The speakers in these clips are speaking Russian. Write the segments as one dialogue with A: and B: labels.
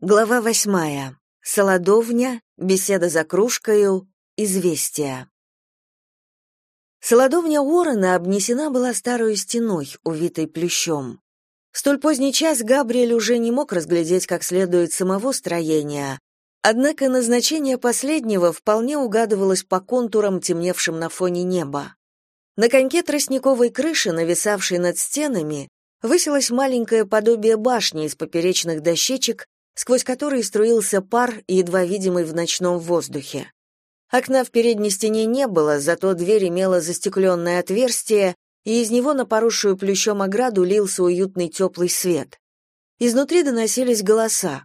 A: Глава восьмая. Солодовня, беседа за кружкою, известия. Солодовня Уоррена обнесена была старой стеной, увитой плющом. В столь поздний час Габриэль уже не мог разглядеть как следует самого строения, однако назначение последнего вполне угадывалось по контурам, темневшим на фоне неба. На коньке тростниковой крыши, нависавшей над стенами, высилось маленькое подобие башни из поперечных дощечек, сквозь который струился пар, едва видимый в ночном воздухе. Окна в передней стене не было, зато дверь имела застекленное отверстие, и из него на поросшую плющом ограду лился уютный теплый свет. Изнутри доносились голоса.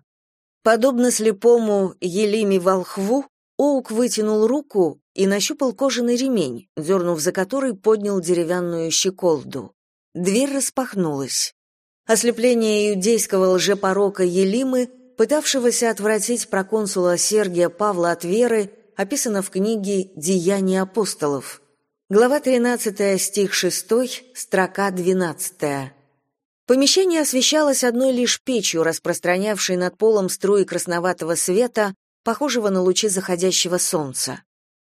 A: Подобно слепому Елиме волхву, Оук вытянул руку и нащупал кожаный ремень, дернув за который поднял деревянную щеколду. Дверь распахнулась. Ослепление иудейского лжепорока Елимы пытавшегося отвратить проконсула Сергия Павла от веры, описано в книге «Деяния апостолов». Глава 13, стих 6, строка 12. Помещение освещалось одной лишь печью, распространявшей над полом струи красноватого света, похожего на лучи заходящего солнца.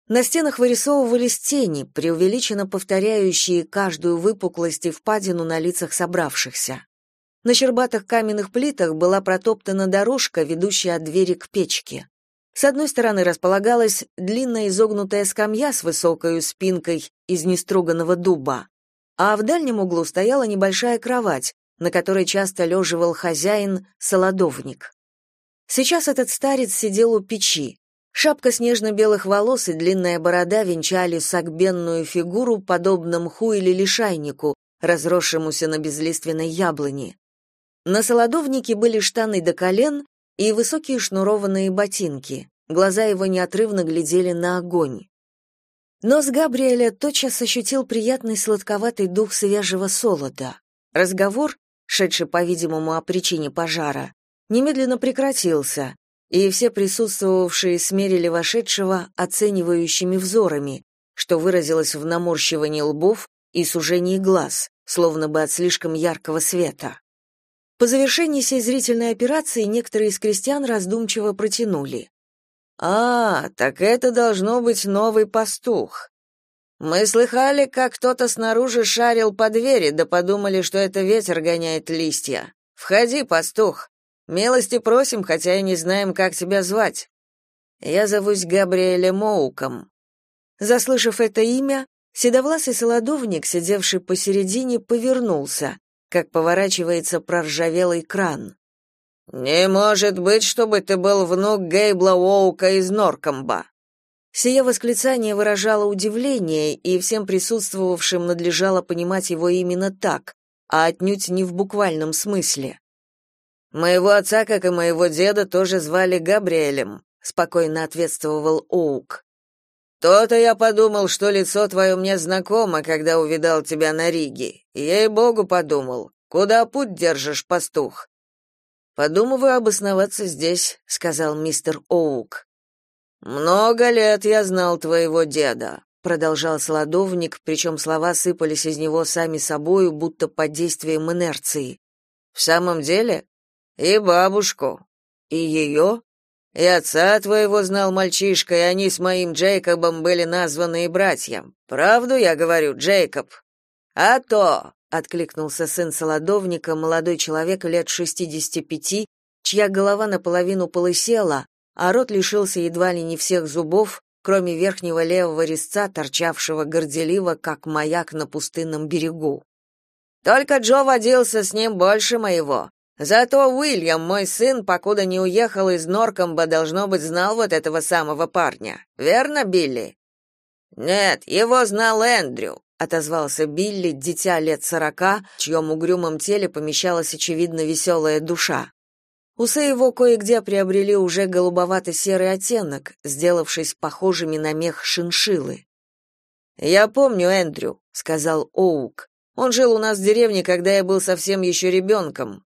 A: На стенах вырисовывались тени, преувеличенно повторяющие каждую выпуклость и впадину на лицах собравшихся. На щербатых каменных плитах была протоптана дорожка, ведущая от двери к печке. С одной стороны располагалась длинная изогнутая скамья с высокой спинкой из неструганного дуба, а в дальнем углу стояла небольшая кровать, на которой часто леживал хозяин, солодовник. Сейчас этот старец сидел у печи. Шапка снежно-белых волос и длинная борода венчали сагбенную фигуру, подобно мху или лишайнику, разросшемуся на безлиственной яблони. На солодовнике были штаны до колен и высокие шнурованные ботинки. Глаза его неотрывно глядели на огонь. Нос Габриэля тотчас ощутил приятный сладковатый дух свежего солода. Разговор, шедший, по-видимому, о причине пожара, немедленно прекратился, и все присутствовавшие смерили вошедшего оценивающими взорами, что выразилось в наморщивании лбов и сужении глаз, словно бы от слишком яркого света. По завершении сей зрительной операции некоторые из крестьян раздумчиво протянули. «А, так это должно быть новый пастух. Мы слыхали, как кто-то снаружи шарил по двери, да подумали, что это ветер гоняет листья. Входи, пастух. Милости просим, хотя и не знаем, как тебя звать. Я зовусь Габриэлем Моуком». Заслышав это имя, седовласый солодовник, сидевший посередине, повернулся как поворачивается проржавелый кран. «Не может быть, чтобы ты был внук Гейбла Уоука из Норкомба!» Сие восклицание выражало удивление, и всем присутствовавшим надлежало понимать его именно так, а отнюдь не в буквальном смысле. «Моего отца, как и моего деда, тоже звали Габриэлем», — спокойно ответствовал Оук. То-то я подумал, что лицо твое мне знакомо, когда увидал тебя на Риге. Ей-богу, подумал. Куда путь держишь, пастух? Подумываю обосноваться здесь, сказал мистер Оук. Много лет я знал твоего деда, продолжал сладовник, причем слова сыпались из него сами собою, будто под действием инерции. В самом деле? И бабушку. И ее? И отца твоего знал мальчишка, и они с моим Джейкобом были названы братья. Правду я говорю, Джейкоб? А то, откликнулся сын солодовника, молодой человек лет шестидесяти пяти, чья голова наполовину полысела, а рот лишился едва ли не всех зубов, кроме верхнего левого резца, торчавшего горделиво, как маяк на пустынном берегу. Только Джо водился с ним больше моего. Зато Уильям, мой сын, покуда не уехал из Норкомба, должно быть, знал вот этого самого парня. Верно, Билли? Нет, его знал Эндрю, отозвался Билли, дитя лет сорока, в чьем угрюмом теле помещалась очевидно веселая душа. Усы его кое-где приобрели уже голубовато-серый оттенок, сделавшись похожими на мех шиншиллы. «Я помню Эндрю», — сказал Оук. «Он жил у нас в деревне, когда я был совсем еще ребенком.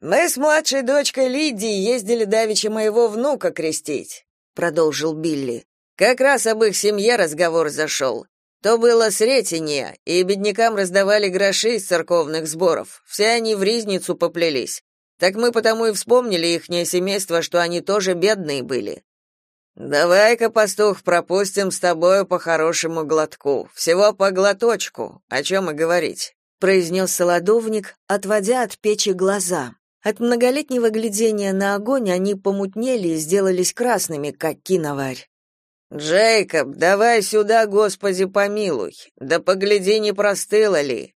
A: Мы с младшей дочкой Лидией ездили давеча моего внука крестить, продолжил Билли. Как раз об их семье разговор зашел. То было сретение, и беднякам раздавали гроши из церковных сборов. Все они в ризницу поплелись.
B: Так мы потому и вспомнили ихнее семейство, что они тоже бедные были. Давай-ка, пастух, пропустим с тобою по хорошему глотку. Всего по глоточку. О чем и говорить,
A: произнес солодовник, отводя от печи глаза. От многолетнего глядения на огонь они помутнели и сделались красными, как киноварь.
B: Джейкоб, давай сюда, Господи, помилуй. Да погляди, не простыло ли.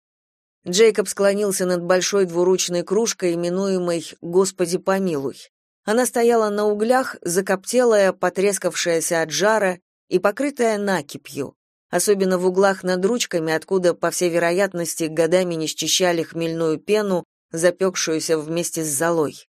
A: Джейкоб склонился над большой двуручной кружкой, именуемой «Господи, помилуй». Она стояла на углях, закоптелая, потрескавшаяся от жара и покрытая накипью, особенно в углах над ручками, откуда, по всей вероятности, годами не счищали хмельную пену, запекшуюся вместе с золой.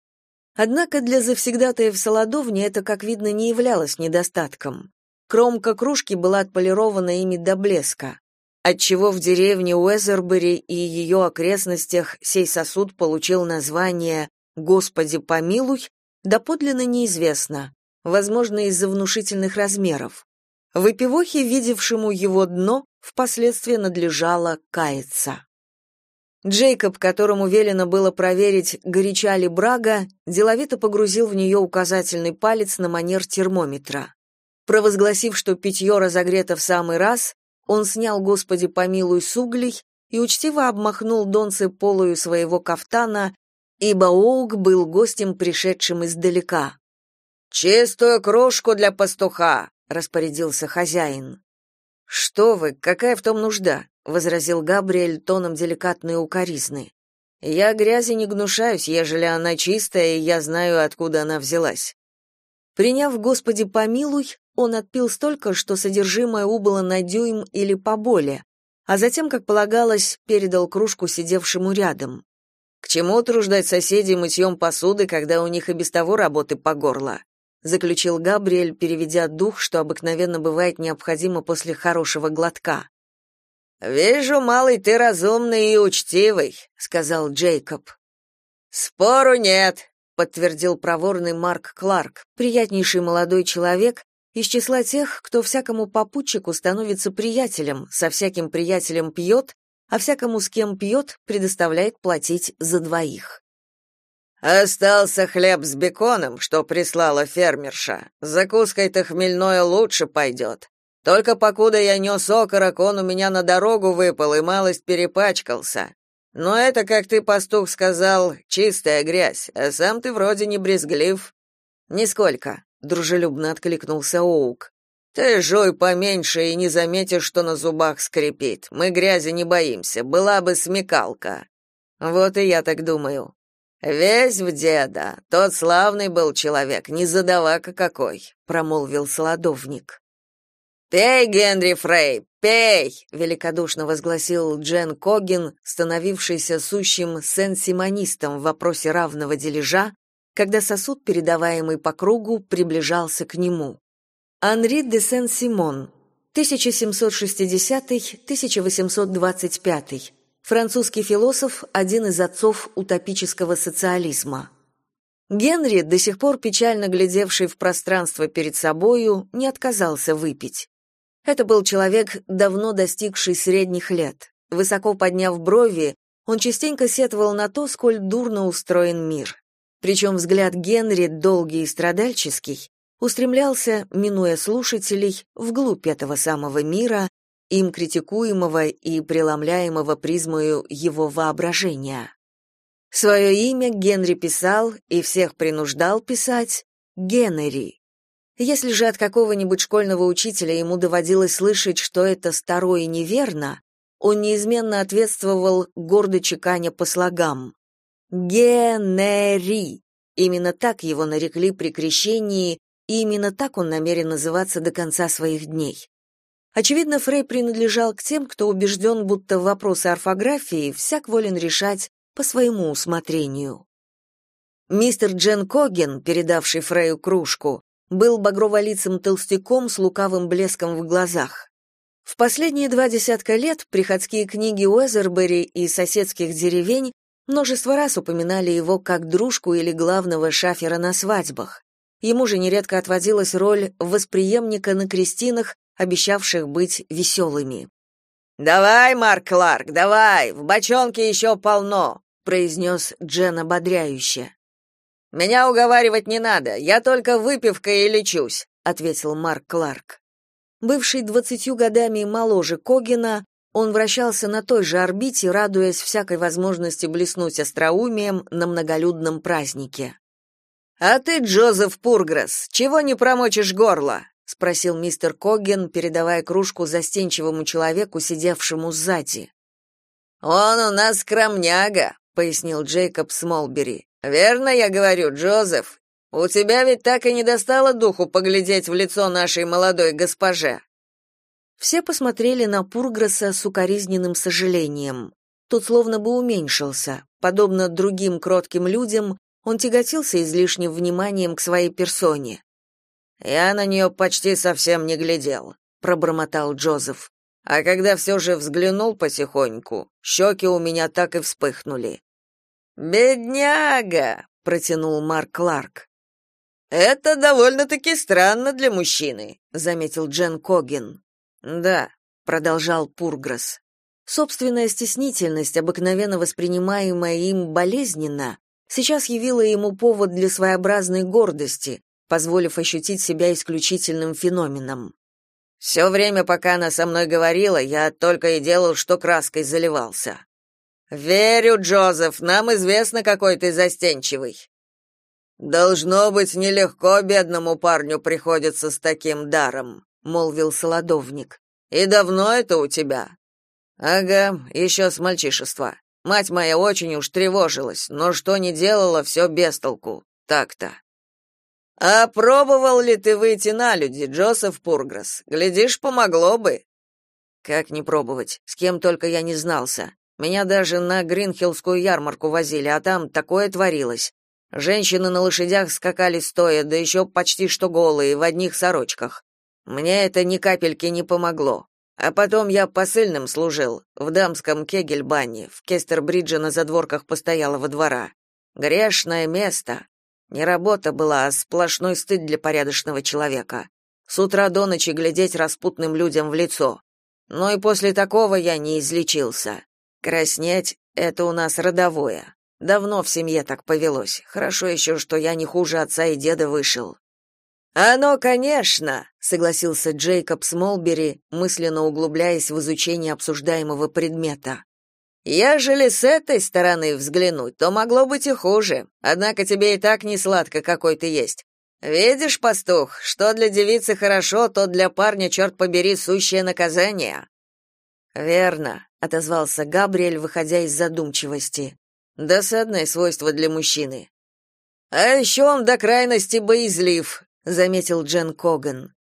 A: Однако для завсегдатаев Солодовни это, как видно, не являлось недостатком. Кромка кружки была отполирована ими до блеска, отчего в деревне Уэзербери и ее окрестностях сей сосуд получил название «Господи помилуй», доподлинно неизвестно, возможно, из-за внушительных размеров. Выпивохе, видевшему его дно, впоследствии надлежало каяться. Джейкоб, которому велено было проверить, горяча ли брага, деловито погрузил в нее указательный палец на манер термометра. Провозгласив, что питье разогрето в самый раз, он снял, Господи помилуй, с углей и учтиво обмахнул донцы полою своего кафтана, ибо Оук был гостем, пришедшим издалека.
B: «Чистую кружку для пастуха!» — распорядился хозяин.
A: «Что вы, какая в том нужда?» — возразил Габриэль тоном деликатной укоризны. «Я грязи не гнушаюсь, ежели она чистая, и я знаю, откуда она взялась». Приняв «Господи помилуй», он отпил столько, что содержимое убыло на дюйм или поболее, а затем, как полагалось, передал кружку сидевшему рядом. К чему утруждать соседей мытьем посуды, когда у них и без того работы по горло? заключил Габриэль, переведя дух, что обыкновенно бывает необходимо после хорошего глотка.
B: Вижу, малый, ты разумный и учтивый, сказал Джейкоб. Спору нет, подтвердил проворный Марк Кларк, приятнейший молодой человек, из числа тех, кто всякому попутчику становится приятелем, со всяким приятелем пьет, а всякому, с кем пьет, предоставляет платить за двоих.
C: Остался хлеб с беконом, что прислала фермерша. Закуской-то хмельное лучше пойдет. Только покуда я нес окорок, он у меня на дорогу выпал и малость перепачкался. Но это, как ты, пастух, сказал, чистая грязь, а сам ты вроде не брезглив.
A: Нисколько, дружелюбно откликнулся Оук.
C: Ты жуй поменьше и не заметишь, что на зубах скрипит. Мы грязи не боимся, была бы смекалка.
A: Вот и я так думаю.
C: Весь в деда. Тот славный был человек, не задавака какой, промолвил солодовник. Пей, Генри Фрей, пей, великодушно возгласил Джен Когин, становившийся сущим сен-симонистом в вопросе равного дележа, когда сосуд, передаваемый по кругу, приближался к нему.
A: Анри де Сен-Симон, 1760-1825 французский философ, один из отцов утопического социализма. Генри, до сих пор печально глядевший в пространство перед собою, не отказался выпить. Это был человек, давно достигший средних лет. Высоко подняв брови, он частенько сетовал на то, сколь дурно устроен мир. Причем взгляд Генри, долгий и страдальческий, устремлялся, минуя слушателей, вглубь этого самого мира, им критикуемого и преломляемого призмою его воображения. Свое имя Генри писал и всех принуждал писать Генери. Если же от какого-нибудь школьного учителя ему доводилось слышать, что это старое и неверно, он неизменно ответствовал, гордо чеканя по слогам. Генери. Именно так его нарекли при крещении, и именно так он намерен называться до конца своих дней. Очевидно, Фрей принадлежал к тем, кто убежден, будто вопросы орфографии всяк волен решать по своему усмотрению. Мистер Джен Коген, передавший Фрею кружку, был багроволицым толстяком с лукавым блеском в глазах. В последние два десятка лет приходские книги Уэзербери и соседских деревень множество раз упоминали его как дружку или главного шафера на свадьбах. Ему же нередко отводилась роль восприемника на крестинах обещавших быть веселыми.
C: «Давай, Марк Кларк, давай, в бочонке еще полно», произнес Джен ободряюще. Меня уговаривать не надо, я только выпивкой и лечусь, ответил Марк Кларк.
A: Бывший двадцатью годами моложе Когина, он вращался на той же орбите, радуясь всякой возможности блеснуть остроумием на многолюдном празднике.
C: «А ты, Джозеф Пургресс, чего не промочишь горло?» — спросил мистер Когген, передавая кружку застенчивому человеку, сидевшему сзади. «Он у нас скромняга», — пояснил Джейкоб Смолбери. «Верно я говорю, Джозеф? У тебя ведь так и не достало духу поглядеть в лицо нашей молодой госпоже».
A: Все посмотрели на Пургресса с укоризненным сожалением. Тот словно бы уменьшился. Подобно другим кротким людям, он тяготился излишним вниманием к своей персоне.
C: «Я на нее почти совсем не глядел», — пробормотал Джозеф. «А когда все же взглянул потихоньку, щеки у меня так и вспыхнули». «Бедняга!» — протянул Марк Кларк. «Это довольно-таки странно для мужчины», — заметил Джен Когин.
A: Да, продолжал Пургресс. Собственная стеснительность, обыкновенно воспринимаемая им болезненно, сейчас явила ему повод для своеобразной гордости, позволив ощутить себя исключительным феноменом.
C: «Все время, пока она со мной говорила, я только и делал, что краской заливался. Верю, Джозеф, нам известно, какой ты застенчивый. Должно быть нелегко бедному парню приходится с таким даром молвил солодовник. И давно это у тебя? Ага, еще с мальчишества. Мать моя очень уж тревожилась, но что не делала, все без толку. Так-то. А пробовал ли ты выйти на люди, Джозеф Пургресс? Глядишь, помогло бы. Как не пробовать? С кем только я не знался. Меня даже на Гринхиллскую ярмарку возили, а там такое творилось. Женщины на лошадях скакали стоя, да еще почти что голые, в одних сорочках. Мне это ни капельки не помогло. А потом я посыльным служил в дамском кегельбане, в Кестербридже на задворках постоялого двора. Грешное место. Не работа была, а сплошной стыд для порядочного человека. С утра до ночи глядеть распутным людям в лицо. Но и после такого я не излечился. Краснеть — это у нас родовое. Давно в семье так повелось. Хорошо еще, что я не хуже отца и деда вышел. «Оно, конечно», — согласился Джейкоб Смолбери, мысленно углубляясь в изучение обсуждаемого предмета. «Ежели с этой стороны взглянуть, то могло быть и хуже. Однако тебе и так не сладко, какой ты есть. Видишь, пастух, что для девицы хорошо, то для парня, черт побери, сущее наказание». «Верно», — отозвался Габриэль, выходя из задумчивости. «Досадное свойство для мужчины». «А еще он до крайности боязлив», заметил Джен Коган.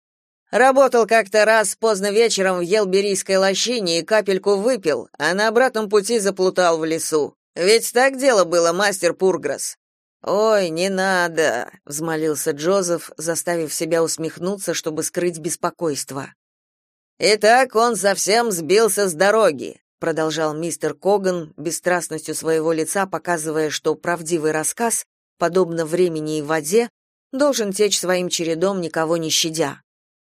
C: Работал как-то раз поздно вечером в Елберийской лощине и капельку выпил, а на обратном пути заплутал в лесу. Ведь так дело было, мастер Пургресс. Ой, не надо, взмолился Джозеф, заставив себя усмехнуться, чтобы скрыть беспокойство. Итак, он совсем сбился с дороги, продолжал мистер Коган, бесстрастностью своего лица показывая, что правдивый рассказ, подобно времени и воде, должен течь своим чередом, никого не щадя.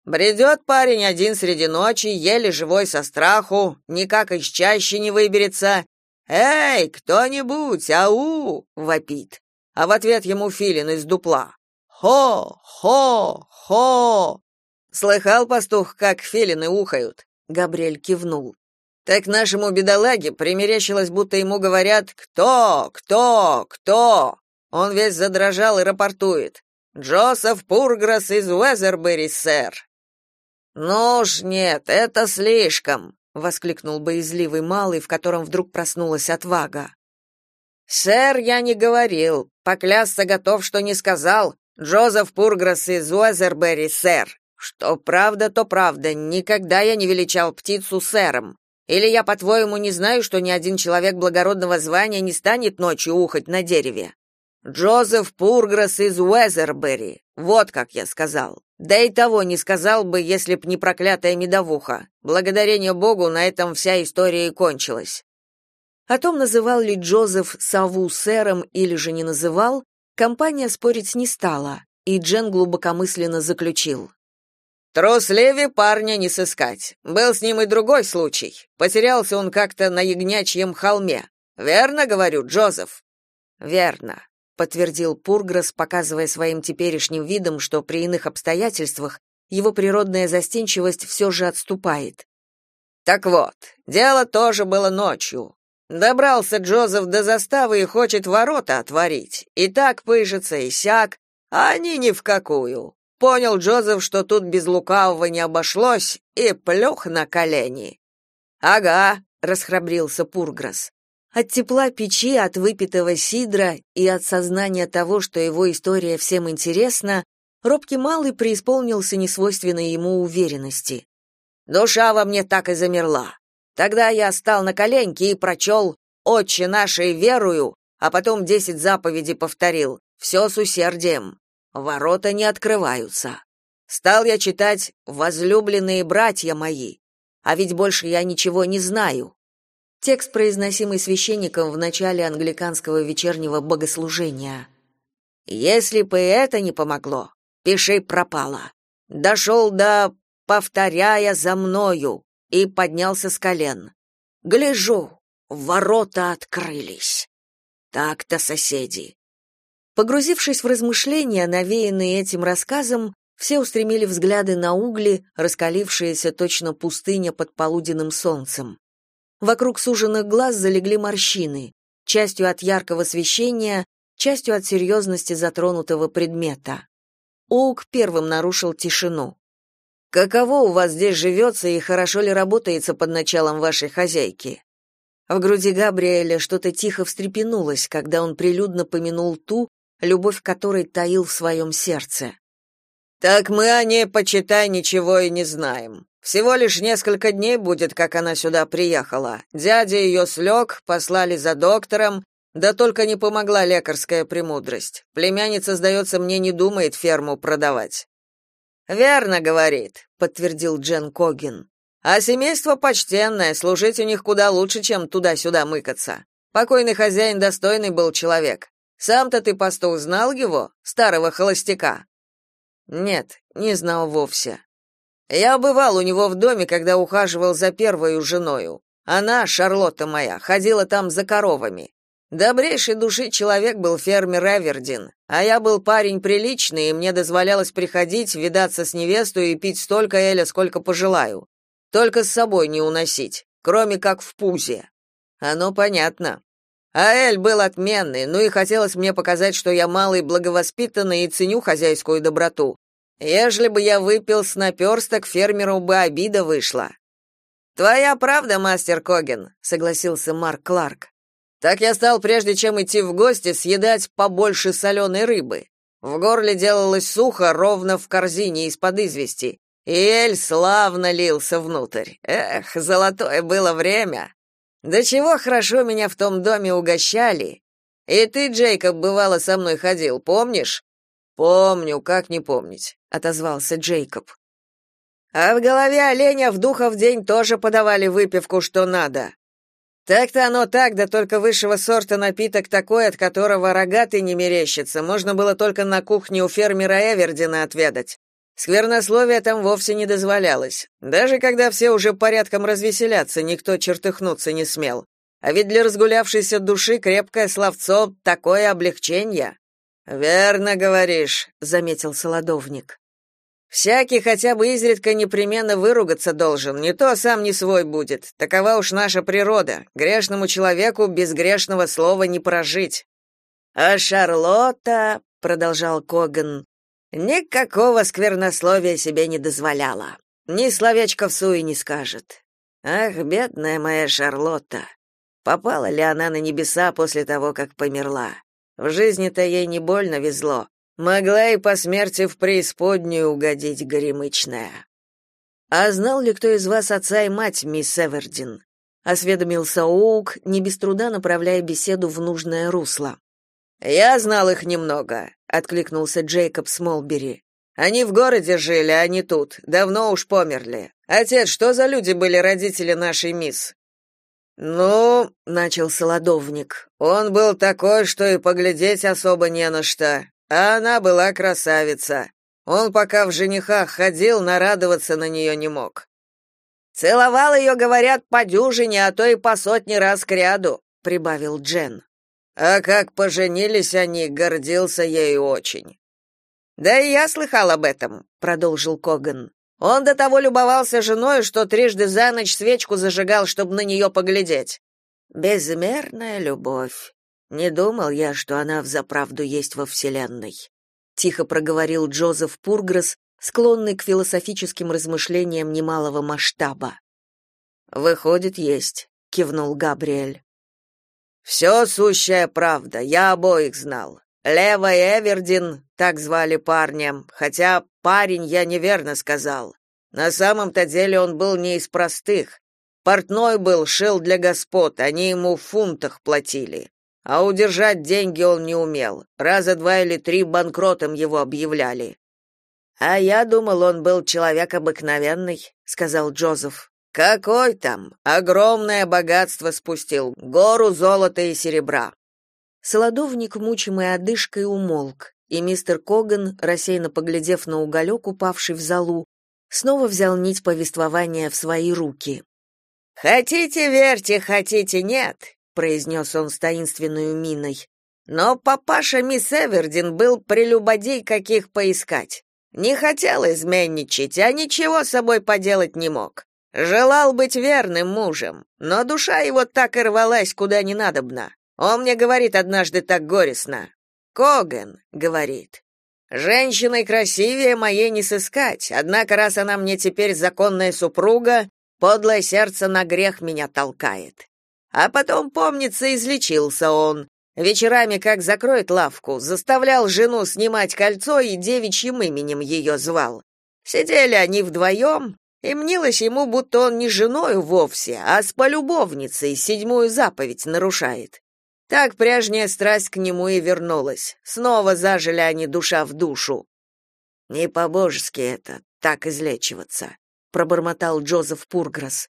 C: Бредет парень один среди ночи, еле живой со страху, никак из чаще не выберется. «Эй, кто-нибудь, ау!» — вопит. А в ответ ему филин из дупла. «Хо! Хо! Хо!» Слыхал пастух, как филины ухают? Габриэль кивнул. Так нашему бедолаге примерещилось, будто ему говорят «Кто? Кто? Кто?» Он весь задрожал и рапортует. Джозеф Пургресс из Уэзербери, сэр. Ну уж нет, это слишком, воскликнул боязливый малый, в котором вдруг проснулась отвага. Сэр, я не говорил, поклясться готов, что не сказал. Джозеф Пургресс из Уэзербери, сэр. Что правда, то правда, никогда я не величал птицу сэром. Или я, по-твоему, не знаю, что ни один человек благородного звания не станет ночью ухать на дереве? Джозеф Пургресс из Уэзербери. Вот как я сказал. Да и того не сказал бы, если б не проклятая медовуха. Благодарение Богу, на этом вся история и кончилась. О том, называл ли Джозеф Саву сэром или же не называл, компания спорить не стала, и Джен глубокомысленно заключил. Трусливее парня не сыскать. Был с ним и другой случай. Потерялся он как-то на ягнячьем холме. Верно говорю, Джозеф? Верно.
A: подтвердил Пургресс, показывая своим теперешним видом, что при иных обстоятельствах его природная застенчивость все же отступает.
B: Так вот, дело тоже было ночью. Добрался Джозеф до заставы и хочет ворота отворить. И так пыжится, и сяк, а они ни в какую. Понял Джозеф, что тут без лукавого не обошлось, и плюх на колени. «Ага», — расхрабрился Пургресс.
A: От тепла печи, от выпитого сидра и от сознания того, что его история всем интересна, робкий малый преисполнился несвойственной ему уверенности.
B: Душа во мне так и замерла. Тогда я стал на коленки и прочел «Отче нашей верую», а потом десять заповедей повторил, все с усердием. Ворота не открываются. Стал я читать «Возлюбленные братья мои», а ведь больше я ничего не знаю.
A: Текст, произносимый священником в начале англиканского вечернего богослужения.
B: Если бы это не помогло, пиши пропало. Дошел до «повторяя за мною» и поднялся с колен. Гляжу, ворота открылись. Так-то, соседи.
A: Погрузившись в размышления, навеянные этим рассказом, все устремили взгляды на угли, раскалившиеся точно пустыня под полуденным солнцем. Вокруг суженных глаз залегли морщины, частью от яркого освещения, частью от серьезности затронутого предмета. Оук первым нарушил тишину.
B: «Каково у вас здесь живется и хорошо ли работается под началом вашей хозяйки?»
A: В груди Габриэля что-то тихо встрепенулось, когда он прилюдно помянул ту, любовь которой таил в своем сердце.
B: «Так мы о ней, почитай, ничего и не знаем. Всего лишь несколько дней будет, как она сюда приехала. Дядя ее слег, послали за доктором, да только не помогла лекарская премудрость. Племянница, сдается мне, не думает ферму продавать. Верно говорит, подтвердил Джен Когин. А семейство почтенное, служить у них куда лучше, чем туда-сюда мыкаться. Покойный хозяин достойный был человек. Сам-то ты пастух знал его, старого холостяка?
A: Нет, не знал вовсе.
B: Я бывал у него в доме, когда ухаживал за первой женою. Она, Шарлотта моя, ходила там за коровами. Добрейшей души человек был фермер Эвердин, а я был парень приличный, и мне дозволялось приходить, видаться с невестой и пить столько эля, сколько пожелаю. Только с собой не уносить, кроме как в пузе. Оно понятно. А Эль был отменный, ну и хотелось мне показать, что я малый благовоспитанный и ценю хозяйскую доброту. Ежели бы я выпил с наперсток, фермеру бы обида вышла. Твоя правда, мастер Коген, согласился Марк Кларк. Так я стал, прежде чем идти в гости, съедать побольше соленой рыбы. В горле делалось сухо, ровно в корзине из-под извести. И эль славно лился внутрь. Эх, золотое было время. Да чего хорошо меня в том доме угощали. И ты, Джейкоб, бывало со мной ходил, помнишь? Помню, как не помнить отозвался Джейкоб. А в голове оленя в духов день тоже подавали выпивку, что надо. Так-то оно так, да только высшего сорта напиток такой, от которого рогатый не мерещится, можно было только на кухне у фермера Эвердина отведать. Сквернословие там вовсе не дозволялось. Даже когда все уже порядком развеселятся, никто чертыхнуться не смел. А ведь для разгулявшейся души крепкое словцо — такое облегчение. «Верно говоришь», — заметил солодовник. Всякий хотя бы изредка непременно выругаться должен, не то сам не свой будет. Такова уж наша природа. Грешному человеку без грешного слова не прожить. А Шарлотта, продолжал Коган, никакого сквернословия себе не дозволяла. Ни словечко в суе не скажет. Ах, бедная моя Шарлотта. Попала ли она на небеса после того, как померла? В жизни-то ей не больно везло. Могла и по смерти в преисподнюю угодить горемычная. А знал ли кто из вас отца и мать, мисс Эвердин? осведомился Оук, не без труда направляя беседу в нужное русло. Я знал их немного, откликнулся Джейкоб Смолбери. Они в городе жили, а не тут. Давно уж померли. Отец, что за люди были родители нашей мисс? Ну, начал солодовник. Он был такой, что и поглядеть особо не на что. А она была красавица. Он пока в женихах ходил, нарадоваться на нее не мог. Целовал ее, говорят, по дюжине, а то и по сотни раз кряду, прибавил Джен.
C: А как поженились они, гордился ею очень. Да и я слыхал об этом, продолжил Коган. Он до того любовался женой, что трижды за ночь свечку зажигал, чтобы на нее поглядеть. Безмерная любовь. Не думал я, что она взаправду есть во вселенной. Тихо проговорил Джозеф Пургресс, склонный к философическим размышлениям немалого масштаба. Выходит, есть, кивнул Габриэль. «Все сущая правда, я обоих знал. Лева и Эвердин, так звали парня, хотя парень я неверно сказал. На самом-то деле он был не из простых. Портной был, шил для господ, они ему в фунтах платили. А удержать деньги он не умел. Раза два или три банкротом его объявляли. А я думал, он был человек обыкновенный, сказал Джозеф. Какой там? Огромное богатство спустил, гору золота и серебра.
A: Солодовник, мучимый одышкой, умолк, и мистер Коган, рассеянно поглядев на уголек, упавший в залу, снова взял нить повествования в свои руки.
C: «Хотите верьте, хотите нет», — произнес он с таинственной миной. «Но папаша мисс Эвердин был прелюбодей, каких поискать. Не хотел изменничать, а ничего с собой поделать не мог. Желал быть верным мужем, но душа его так и рвалась куда не надобно. Он мне говорит однажды так горестно. «Коган», — говорит, — «женщиной красивее моей не сыскать, однако раз она мне теперь законная супруга, подлое сердце на грех меня толкает». А потом, помнится, излечился он. Вечерами, как закроет лавку, заставлял жену снимать кольцо и девичьим именем ее звал. Сидели они вдвоем, и мнилось ему, будто он не женою вовсе, а с полюбовницей седьмую заповедь нарушает. Так прежняя страсть к нему и вернулась. Снова зажили они душа в душу. Не по-божески это, так излечиваться, пробормотал Джозеф Пургресс.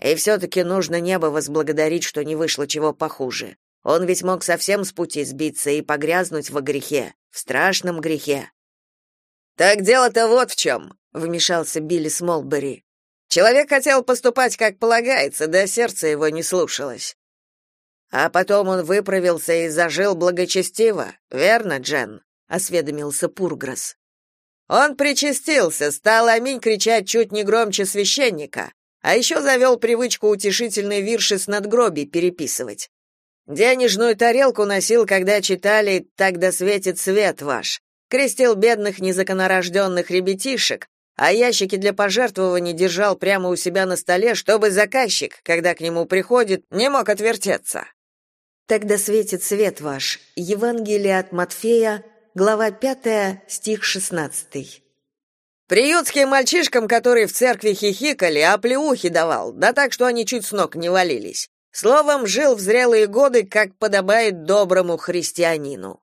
C: И все-таки нужно небо возблагодарить, что не вышло чего похуже. Он ведь мог совсем с пути сбиться и погрязнуть во грехе, в страшном грехе. Так дело-то вот в чем вмешался Билли Смолбери. Человек хотел поступать как полагается, да сердце его не слушалось. А потом он выправился и зажил благочестиво, верно, Джен? осведомился Пургресс. Он причастился, стал аминь кричать чуть не громче священника, а еще завел привычку утешительные вирши с надгробий переписывать. Денежную тарелку носил, когда читали «Так да светит свет ваш», крестил бедных незаконорожденных ребятишек, а ящики для пожертвований держал прямо у себя на столе, чтобы заказчик, когда к нему приходит, не мог отвертеться.
A: Тогда светит свет ваш. Евангелие от Матфея, глава 5, стих 16.
C: Приютским мальчишкам, которые в церкви хихикали, а плеухи давал, да так, что они чуть с ног не валились. Словом, жил в зрелые годы, как подобает доброму христианину.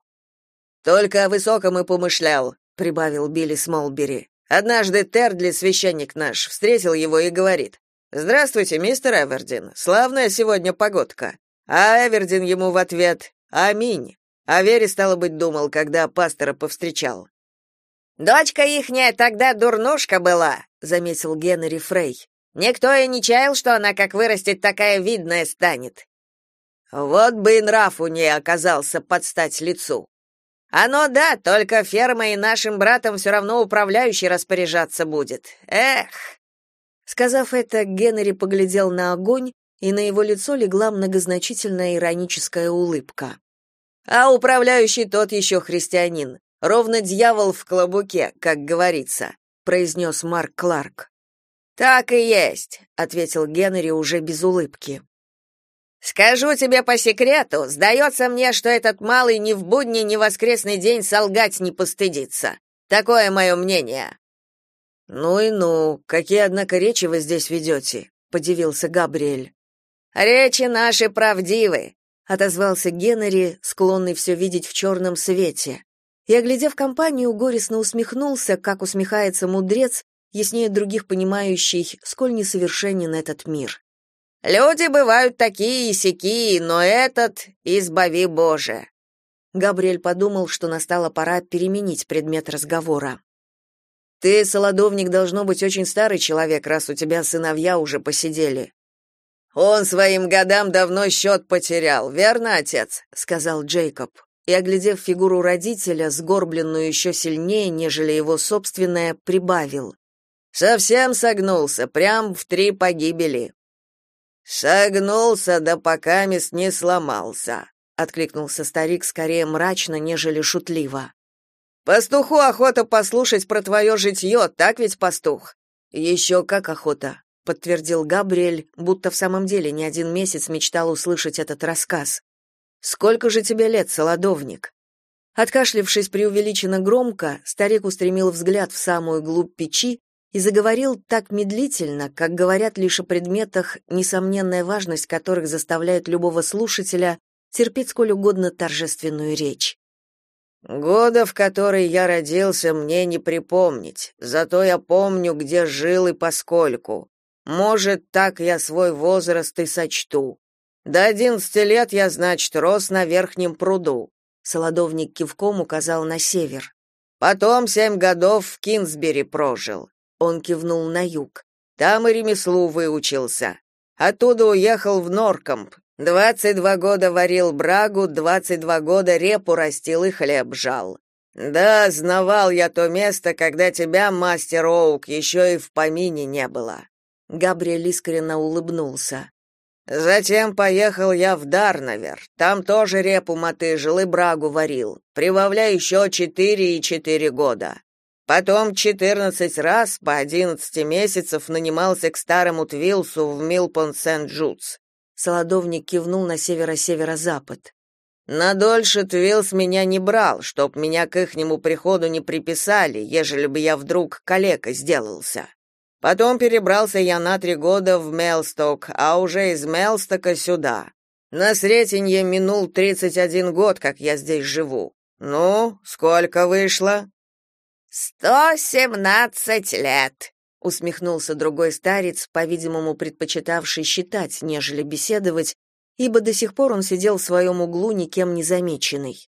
C: Только о высоком и помышлял, прибавил Билли Смолбери. Однажды Тердли, священник наш, встретил его и говорит: "Здравствуйте, мистер Эвердин. Славная сегодня погодка". А Эвердин ему в ответ: "Аминь". А Вере стало быть думал, когда пастора повстречал. Дочка ихняя тогда дурнушка была, заметил Генри Фрей. Никто и не чаял, что она как вырастет, такая видная станет. Вот бы и нрав у нее оказался под стать лицу. Оно да, только фермой нашим братом все равно управляющий распоряжаться будет. Эх.
A: Сказав это, Генри поглядел на огонь, и на его лицо легла многозначительная ироническая улыбка.
C: А управляющий тот еще христианин, ровно дьявол в клобуке, как говорится, произнес Марк Кларк. Так и есть, ответил Генри уже без улыбки. Скажу тебе по секрету, сдается мне, что этот малый ни в будни, ни в воскресный день солгать не постыдится. Такое мое мнение.
B: Ну и ну, какие однако речи вы здесь ведете?» — подивился Габриэль.
C: Речи наши правдивы,
A: отозвался Генри, склонный все видеть в черном свете. И оглядев компанию, горестно усмехнулся, как усмехается мудрец, яснее других понимающий, сколь несовершенен этот мир.
C: Люди бывают такие и сякие, но этот избави Боже.
A: Габриэль подумал, что настала пора переменить предмет разговора.
B: Ты, солодовник, должно быть очень старый человек, раз у тебя сыновья уже посидели.
C: Он своим годам давно счет потерял, верно, отец?» — сказал Джейкоб. И, оглядев фигуру родителя, сгорбленную еще сильнее, нежели его собственная, прибавил. «Совсем согнулся, прям в три погибели». «Согнулся, да пока мест не сломался», — откликнулся старик скорее мрачно, нежели шутливо. «Пастуху охота послушать про твое житье, так ведь, пастух?» «Еще как охота», — подтвердил Габриэль, будто в самом деле не один месяц мечтал услышать этот рассказ. «Сколько же тебе лет, солодовник?» Откашлившись преувеличенно громко, старик устремил взгляд в самую глубь печи и заговорил так медлительно, как говорят лишь о предметах, несомненная важность которых заставляет любого слушателя терпеть сколь угодно торжественную речь. Года, в который я родился, мне не припомнить, зато я помню, где жил и поскольку. Может, так я свой возраст и сочту. До одиннадцати лет я, значит, рос на верхнем пруду. Солодовник кивком указал на север. Потом семь годов в Кинсбери прожил. Он кивнул на юг. Там и ремеслу выучился. Оттуда уехал в Норкомп, Двадцать два года варил брагу, двадцать два года репу растил и хлеб жал. Да, знавал я то место, когда тебя, мастер Оук, еще и в помине не было. Габриэль искренне улыбнулся. Затем поехал я в Дарнавер. Там тоже репу мотыжил и брагу варил. Прибавляя еще четыре и четыре года. Потом четырнадцать раз по одиннадцати месяцев нанимался к старому Твилсу в Милпон Сент-Джудс. Солодовник кивнул на северо-северо-запад. «Надольше Твилс меня не брал, чтоб меня к ихнему приходу не приписали, ежели бы я вдруг калека сделался. Потом перебрался я на три года в Мелсток, а уже из Мелстока сюда. На Сретенье минул тридцать один год, как я здесь живу. Ну, сколько вышло?» «Сто семнадцать лет», усмехнулся другой старец, по-видимому, предпочитавший считать, нежели беседовать, ибо до сих пор он сидел в своем углу никем не замеченный.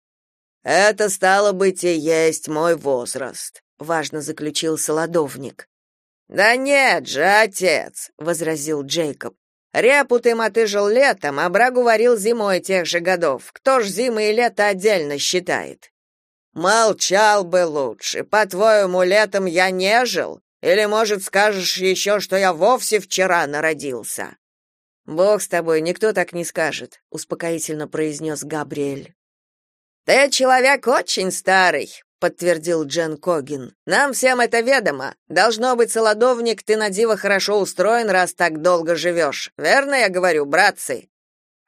C: Это стало быть и есть мой возраст, важно заключил солодовник. Да нет же, отец, возразил Джейкоб. Репу ты мотыжил летом, а брагу варил зимой тех же годов. Кто ж зимы и лето отдельно считает? Молчал бы лучше. По-твоему, летом я не жил? Или, может, скажешь еще, что я вовсе вчера народился?» «Бог с тобой, никто так не скажет», — успокоительно произнес Габриэль. «Ты человек очень старый», — подтвердил Джен Когин. «Нам всем это ведомо. Должно быть, солодовник, ты на диво хорошо устроен, раз так долго живешь. Верно я говорю, братцы?»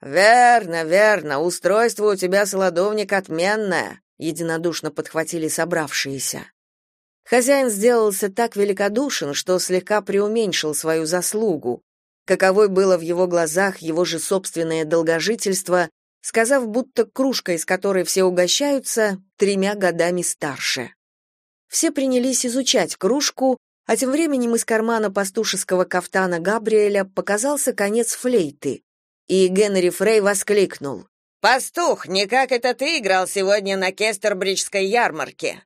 C: «Верно, верно. Устройство у тебя, солодовник, отменное», — единодушно подхватили собравшиеся. Хозяин сделался так великодушен, что слегка преуменьшил свою заслугу. Каковой было в его глазах его же собственное долгожительство, сказав, будто кружка, из которой все угощаются, тремя годами старше. Все принялись изучать кружку, а тем временем из кармана пастушеского кафтана Габриэля показался конец флейты, и Генри Фрей воскликнул. «Пастух, не как это ты играл сегодня на Кестербриджской ярмарке?»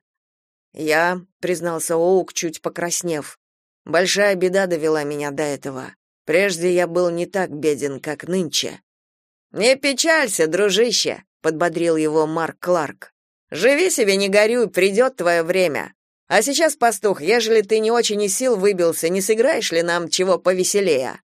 C: Я, признался Оук, чуть покраснев. Большая беда довела меня до этого. Прежде я был не так беден, как нынче. Не печалься, дружище, подбодрил его Марк Кларк. Живи себе, не горюй, придет твое время. А сейчас, пастух, ежели ты не очень и сил выбился, не сыграешь ли нам чего повеселее?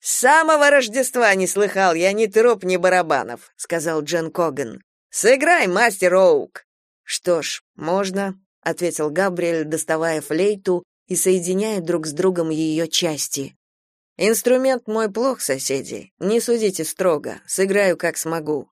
C: С самого Рождества не слыхал я ни труп, ни барабанов, сказал Джен Коган. Сыграй, мастер Оук. Что ж, можно, ответил Габриэль, доставая флейту и соединяя друг с другом ее части. Инструмент мой плох, соседи. Не судите строго, сыграю как смогу.